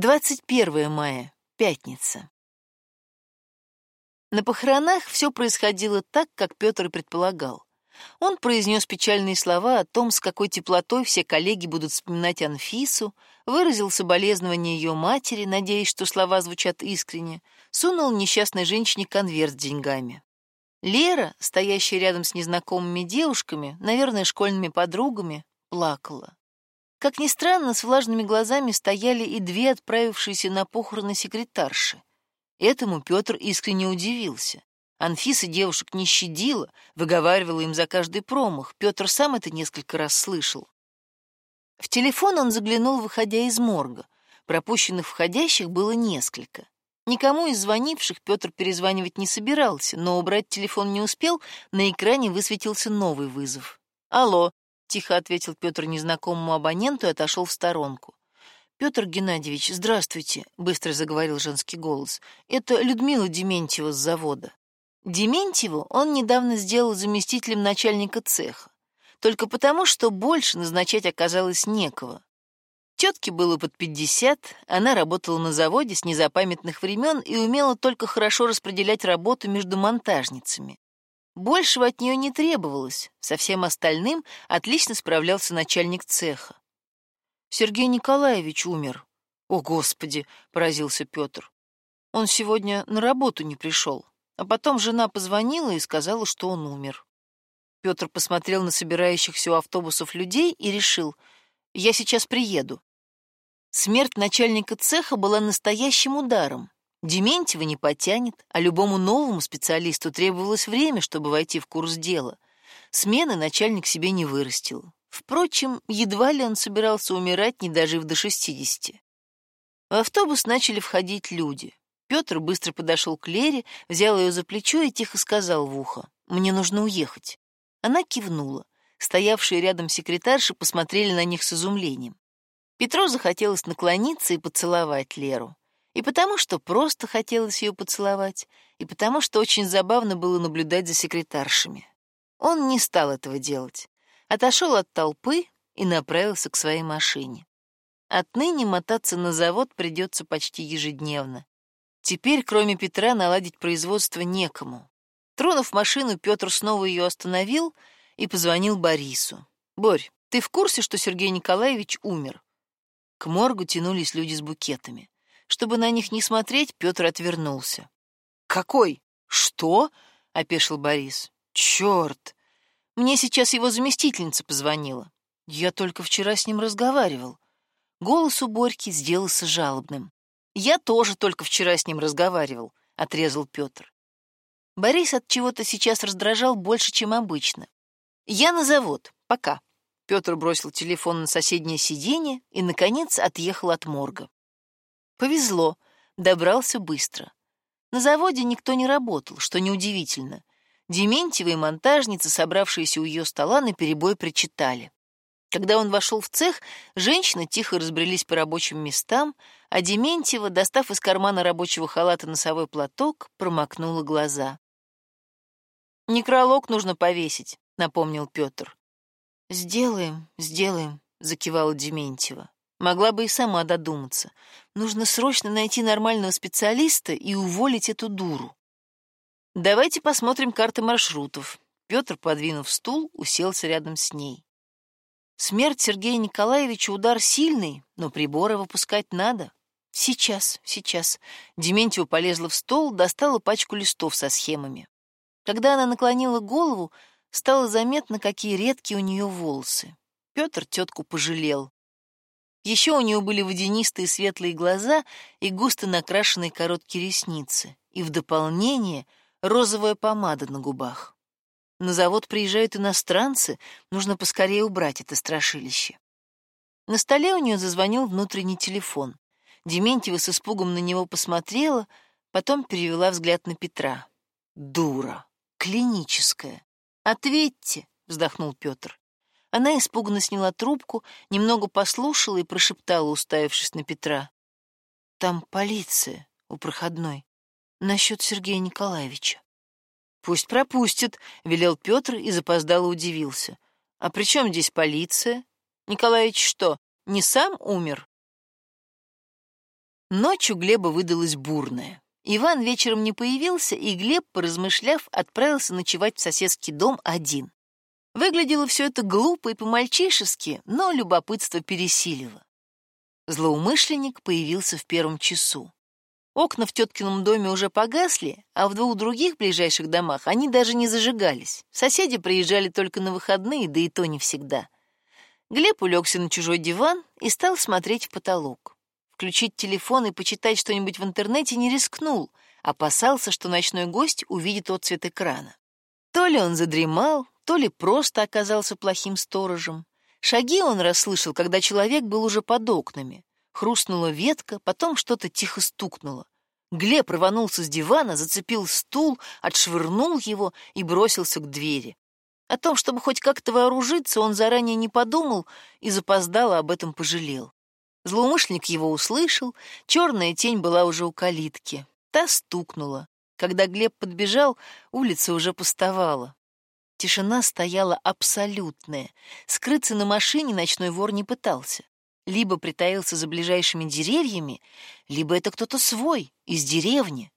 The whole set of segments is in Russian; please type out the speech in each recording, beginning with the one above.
21 мая, пятница. На похоронах все происходило так, как Петр и предполагал. Он произнес печальные слова о том, с какой теплотой все коллеги будут вспоминать Анфису, выразил соболезнование ее матери, надеясь, что слова звучат искренне, сунул несчастной женщине конверт с деньгами. Лера, стоящая рядом с незнакомыми девушками, наверное, школьными подругами, плакала. Как ни странно, с влажными глазами стояли и две отправившиеся на похороны секретарши. Этому Петр искренне удивился. Анфиса девушек не щадила, выговаривала им за каждый промах. Петр сам это несколько раз слышал. В телефон он заглянул, выходя из морга. Пропущенных входящих было несколько. Никому из звонивших Петр перезванивать не собирался, но убрать телефон не успел, на экране высветился новый вызов. «Алло», тихо ответил Петр незнакомому абоненту и отошел в сторонку. Петр Геннадьевич, здравствуйте, быстро заговорил женский голос. Это Людмила Дементьева с завода. Дементьеву он недавно сделал заместителем начальника цеха, только потому, что больше назначать оказалось некого. Тетке было под пятьдесят, она работала на заводе с незапамятных времен и умела только хорошо распределять работу между монтажницами. Большего от нее не требовалось, со всем остальным отлично справлялся начальник цеха. Сергей Николаевич умер. О, Господи, поразился Петр. Он сегодня на работу не пришел, а потом жена позвонила и сказала, что он умер. Петр посмотрел на собирающихся у автобусов людей и решил, я сейчас приеду. Смерть начальника цеха была настоящим ударом. Дементьева не потянет, а любому новому специалисту требовалось время, чтобы войти в курс дела. Смены начальник себе не вырастил. Впрочем, едва ли он собирался умирать, не дожив до шестидесяти. В автобус начали входить люди. Петр быстро подошел к Лере, взял ее за плечо и тихо сказал в ухо, «Мне нужно уехать». Она кивнула. Стоявшие рядом секретарши посмотрели на них с изумлением. Петру захотелось наклониться и поцеловать Леру. И потому, что просто хотелось ее поцеловать, и потому, что очень забавно было наблюдать за секретаршами. Он не стал этого делать. Отошел от толпы и направился к своей машине. Отныне мотаться на завод придется почти ежедневно. Теперь, кроме Петра, наладить производство некому. Тронув машину, Петр снова ее остановил и позвонил Борису. «Борь, ты в курсе, что Сергей Николаевич умер?» К моргу тянулись люди с букетами. Чтобы на них не смотреть, Петр отвернулся. «Какой? Что?» — опешил Борис. «Черт! Мне сейчас его заместительница позвонила. Я только вчера с ним разговаривал». Голос у Борьки сделался жалобным. «Я тоже только вчера с ним разговаривал», — отрезал Петр. Борис от чего-то сейчас раздражал больше, чем обычно. «Я на завод. Пока». Петр бросил телефон на соседнее сиденье и, наконец, отъехал от морга. Повезло, добрался быстро. На заводе никто не работал, что неудивительно. Дементьева и монтажницы, собравшиеся у ее стола, наперебой причитали. Когда он вошел в цех, женщины тихо разбрелись по рабочим местам, а Дементьева, достав из кармана рабочего халата носовой платок, промокнула глаза. «Некролог нужно повесить», — напомнил Петр. «Сделаем, сделаем», — закивала Дементьева. Могла бы и сама додуматься. Нужно срочно найти нормального специалиста и уволить эту дуру. Давайте посмотрим карты маршрутов. Петр, подвинув стул, уселся рядом с ней. Смерть Сергея Николаевича удар сильный, но приборы выпускать надо. Сейчас, сейчас. Дементьева полезла в стол, достала пачку листов со схемами. Когда она наклонила голову, стало заметно, какие редкие у нее волосы. Петр тетку пожалел. Еще у нее были водянистые светлые глаза и густо накрашенные короткие ресницы, и в дополнение розовая помада на губах. На завод приезжают иностранцы, нужно поскорее убрать это страшилище. На столе у нее зазвонил внутренний телефон. Дементьева с испугом на него посмотрела, потом перевела взгляд на Петра. «Дура! Клиническая! Ответьте!» — вздохнул Петр. Она испуганно сняла трубку, немного послушала и прошептала, уставившись на Петра. «Там полиция у проходной. Насчет Сергея Николаевича». «Пусть пропустит», — велел Петр и запоздало удивился. «А при чем здесь полиция? Николаевич что, не сам умер?» Ночью Глеба выдалась бурная. Иван вечером не появился, и Глеб, поразмышляв, отправился ночевать в соседский дом один. Выглядело все это глупо и по-мальчишески, но любопытство пересилило. Злоумышленник появился в первом часу. Окна в теткином доме уже погасли, а в двух других ближайших домах они даже не зажигались. Соседи приезжали только на выходные, да и то не всегда. Глеб улегся на чужой диван и стал смотреть в потолок. Включить телефон и почитать что-нибудь в интернете не рискнул, опасался, что ночной гость увидит отцвет экрана. То ли он задремал, то ли просто оказался плохим сторожем. Шаги он расслышал, когда человек был уже под окнами. Хрустнула ветка, потом что-то тихо стукнуло. Глеб рванулся с дивана, зацепил стул, отшвырнул его и бросился к двери. О том, чтобы хоть как-то вооружиться, он заранее не подумал и запоздало об этом пожалел. Злоумышленник его услышал, черная тень была уже у калитки. Та стукнула. Когда Глеб подбежал, улица уже пустовала. Тишина стояла абсолютная. Скрыться на машине ночной вор не пытался. Либо притаился за ближайшими деревьями, либо это кто-то свой, из деревни.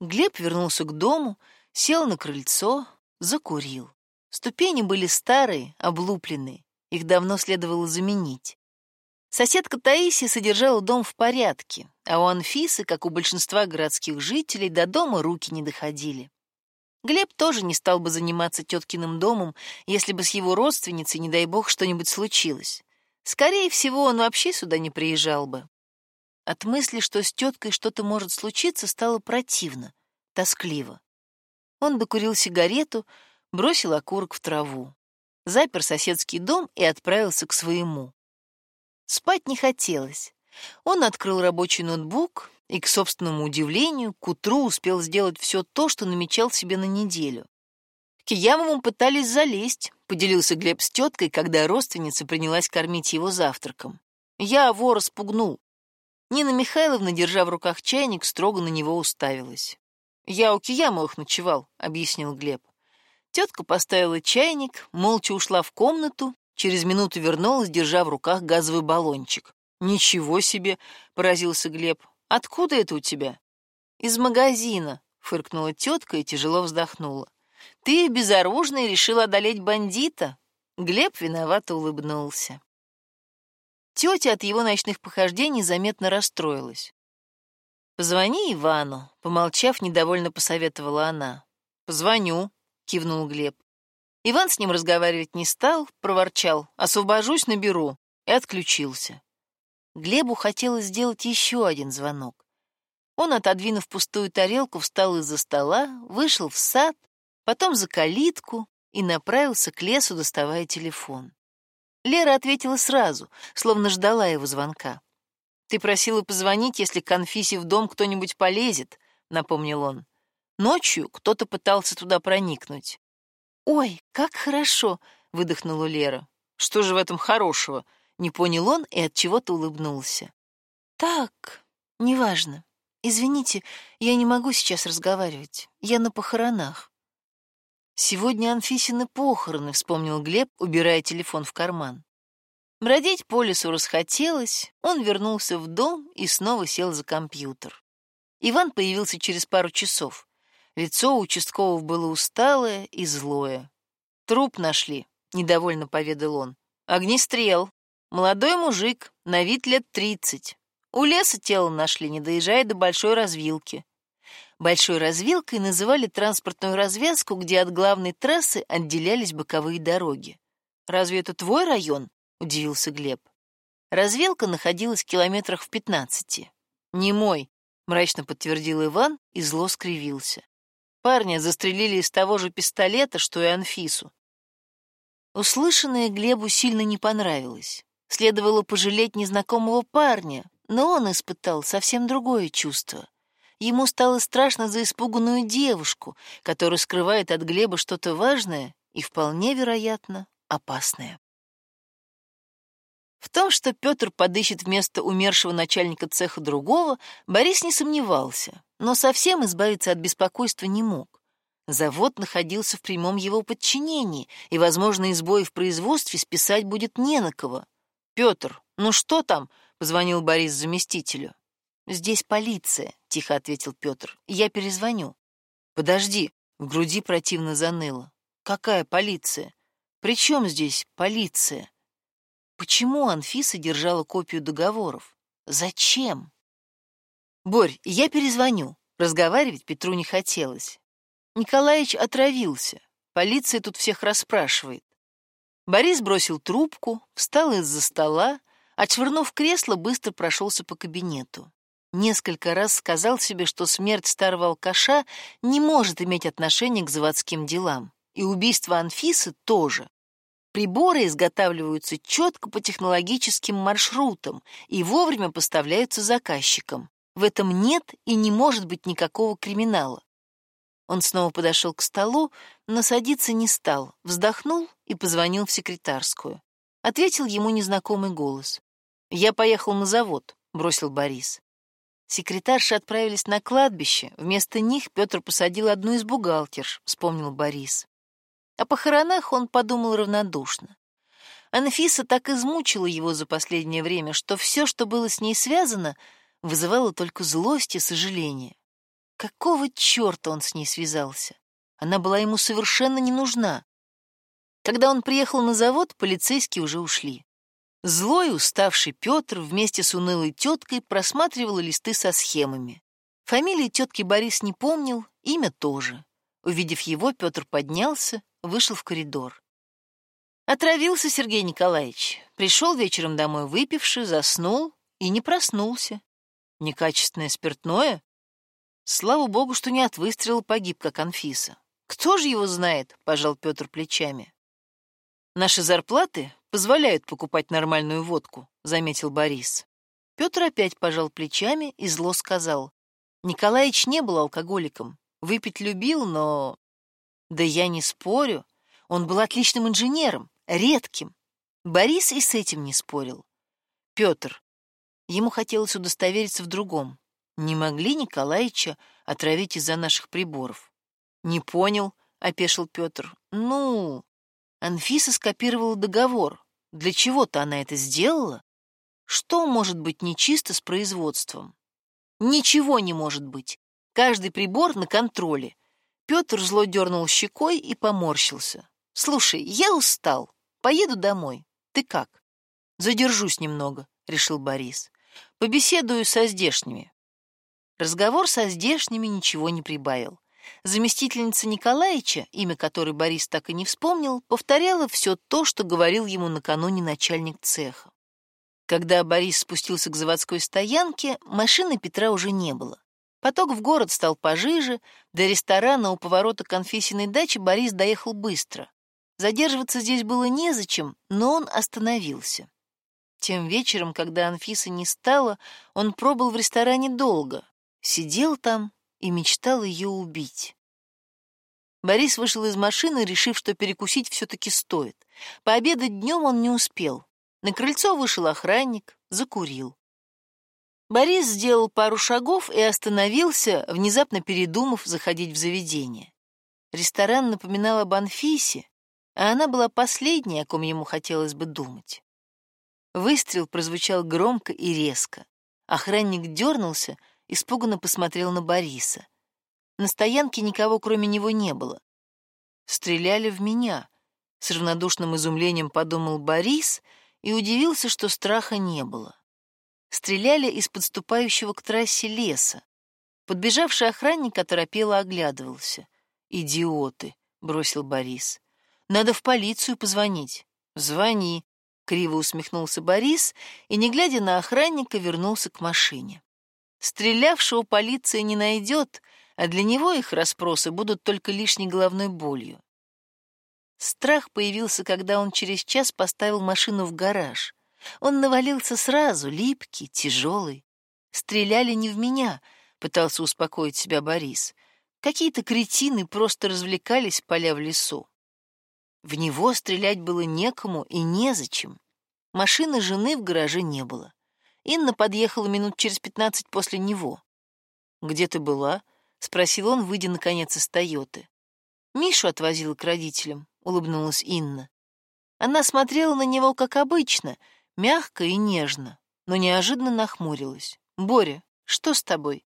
Глеб вернулся к дому, сел на крыльцо, закурил. Ступени были старые, облупленные, их давно следовало заменить. Соседка Таисия содержала дом в порядке, а у Анфисы, как у большинства городских жителей, до дома руки не доходили. Глеб тоже не стал бы заниматься теткиным домом, если бы с его родственницей, не дай бог, что-нибудь случилось. Скорее всего, он вообще сюда не приезжал бы. От мысли, что с теткой что-то может случиться, стало противно, тоскливо. Он докурил сигарету, бросил окурок в траву, запер соседский дом и отправился к своему. Спать не хотелось. Он открыл рабочий ноутбук и, к собственному удивлению, к утру успел сделать все то, что намечал себе на неделю. К Киямову пытались залезть, поделился Глеб с теткой, когда родственница принялась кормить его завтраком. Я вора спугнул. Нина Михайловна, держа в руках чайник, строго на него уставилась. «Я у Киямовых ночевал», — объяснил Глеб. Тетка поставила чайник, молча ушла в комнату Через минуту вернулась, держа в руках газовый баллончик. «Ничего себе!» — поразился Глеб. «Откуда это у тебя?» «Из магазина», — фыркнула тетка и тяжело вздохнула. «Ты, безоружный, решил одолеть бандита?» Глеб виновато улыбнулся. Тетя от его ночных похождений заметно расстроилась. «Позвони Ивану», — помолчав, недовольно посоветовала она. «Позвоню», — кивнул Глеб. Иван с ним разговаривать не стал, проворчал «освобожусь, наберу» и отключился. Глебу хотелось сделать еще один звонок. Он, отодвинув пустую тарелку, встал из-за стола, вышел в сад, потом за калитку и направился к лесу, доставая телефон. Лера ответила сразу, словно ждала его звонка. «Ты просила позвонить, если к Анфисе в дом кто-нибудь полезет», — напомнил он. Ночью кто-то пытался туда проникнуть. «Ой, как хорошо!» — выдохнула Лера. «Что же в этом хорошего?» — не понял он и от чего-то улыбнулся. «Так, неважно. Извините, я не могу сейчас разговаривать. Я на похоронах». «Сегодня Анфисины похороны», — вспомнил Глеб, убирая телефон в карман. Бродить по лесу расхотелось, он вернулся в дом и снова сел за компьютер. Иван появился через пару часов. Лицо участкового было усталое и злое. «Труп нашли», — недовольно поведал он. «Огнестрел. Молодой мужик, на вид лет тридцать. У леса тело нашли, не доезжая до большой развилки». Большой развилкой называли транспортную развязку, где от главной трассы отделялись боковые дороги. «Разве это твой район?» — удивился Глеб. Развилка находилась в километрах в пятнадцати. «Не мой», — мрачно подтвердил Иван и зло скривился. Парня застрелили из того же пистолета, что и Анфису. Услышанное Глебу сильно не понравилось. Следовало пожалеть незнакомого парня, но он испытал совсем другое чувство. Ему стало страшно за испуганную девушку, которая скрывает от Глеба что-то важное и, вполне вероятно, опасное. В том, что Петр подыщет вместо умершего начальника цеха другого, Борис не сомневался, но совсем избавиться от беспокойства не мог. Завод находился в прямом его подчинении, и, возможно, избои в производстве списать будет не на кого. «Петр, ну что там?» — позвонил Борис заместителю. «Здесь полиция», — тихо ответил Петр. «Я перезвоню». «Подожди», — в груди противно заныло. «Какая полиция? При чем здесь полиция?» Почему Анфиса держала копию договоров? Зачем? «Борь, я перезвоню». Разговаривать Петру не хотелось. Николаевич отравился. Полиция тут всех расспрашивает. Борис бросил трубку, встал из-за стола, отшвырнув кресло, быстро прошелся по кабинету. Несколько раз сказал себе, что смерть старого алкаша не может иметь отношения к заводским делам, и убийство Анфисы тоже. Приборы изготавливаются четко по технологическим маршрутам и вовремя поставляются заказчикам. В этом нет и не может быть никакого криминала. Он снова подошел к столу, но садиться не стал, вздохнул и позвонил в секретарскую. Ответил ему незнакомый голос. «Я поехал на завод», — бросил Борис. Секретарши отправились на кладбище. Вместо них Петр посадил одну из бухгалтерш, вспомнил Борис. О похоронах он подумал равнодушно. Анфиса так измучила его за последнее время, что все, что было с ней связано, вызывало только злость и сожаление. Какого черта он с ней связался? Она была ему совершенно не нужна. Когда он приехал на завод, полицейские уже ушли. Злой, уставший Петр вместе с унылой теткой просматривал листы со схемами. Фамилии тетки Борис не помнил, имя тоже. Увидев его, Петр поднялся, вышел в коридор. Отравился Сергей Николаевич. Пришел вечером домой выпивший, заснул и не проснулся. Некачественное спиртное? Слава богу, что не от выстрела погиб, как Анфиса. Кто же его знает, пожал Петр плечами. Наши зарплаты позволяют покупать нормальную водку», — заметил Борис. Петр опять пожал плечами и зло сказал. «Николаич не был алкоголиком. Выпить любил, но...» «Да я не спорю. Он был отличным инженером, редким. Борис и с этим не спорил. Петр. Ему хотелось удостовериться в другом. Не могли Николаича отравить из-за наших приборов?» «Не понял», — опешил Петр. «Ну...» Анфиса скопировала договор. Для чего-то она это сделала? Что может быть нечисто с производством? Ничего не может быть. Каждый прибор на контроле. Петр зло дернул щекой и поморщился. «Слушай, я устал. Поеду домой. Ты как?» «Задержусь немного», — решил Борис. «Побеседую со здешними». Разговор со здешними ничего не прибавил. Заместительница Николаевича, имя которой Борис так и не вспомнил, повторяла все то, что говорил ему накануне начальник цеха. Когда Борис спустился к заводской стоянке, машины Петра уже не было. Поток в город стал пожиже, до ресторана у поворота конфессийной дачи Борис доехал быстро. Задерживаться здесь было незачем, но он остановился. Тем вечером, когда Анфисы не стало, он пробыл в ресторане долго. Сидел там, и мечтал ее убить. Борис вышел из машины, решив, что перекусить все-таки стоит. Пообедать днем он не успел. На крыльцо вышел охранник, закурил. Борис сделал пару шагов и остановился, внезапно передумав заходить в заведение. Ресторан напоминал об Анфисе, а она была последней, о ком ему хотелось бы думать. Выстрел прозвучал громко и резко. Охранник дернулся, испуганно посмотрел на Бориса. На стоянке никого, кроме него, не было. Стреляли в меня. С равнодушным изумлением подумал Борис и удивился, что страха не было. Стреляли из подступающего к трассе леса. Подбежавший охранник оторопело оглядывался. «Идиоты!» — бросил Борис. «Надо в полицию позвонить». «Звони», — криво усмехнулся Борис и, не глядя на охранника, вернулся к машине. Стрелявшего полиция не найдет, а для него их расспросы будут только лишней головной болью. Страх появился, когда он через час поставил машину в гараж. Он навалился сразу, липкий, тяжелый. Стреляли не в меня, пытался успокоить себя Борис. Какие-то кретины просто развлекались, поля в лесу. В него стрелять было некому и незачем. Машины жены в гараже не было. Инна подъехала минут через пятнадцать после него. «Где ты была?» — спросил он, выйдя, наконец, из «Тойоты». «Мишу отвозила к родителям», — улыбнулась Инна. Она смотрела на него, как обычно, мягко и нежно. но неожиданно нахмурилась. «Боря, что с тобой?»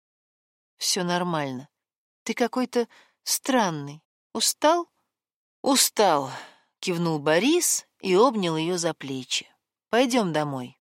«Все нормально. Ты какой-то странный. Устал?» «Устал», — кивнул Борис и обнял ее за плечи. «Пойдем домой».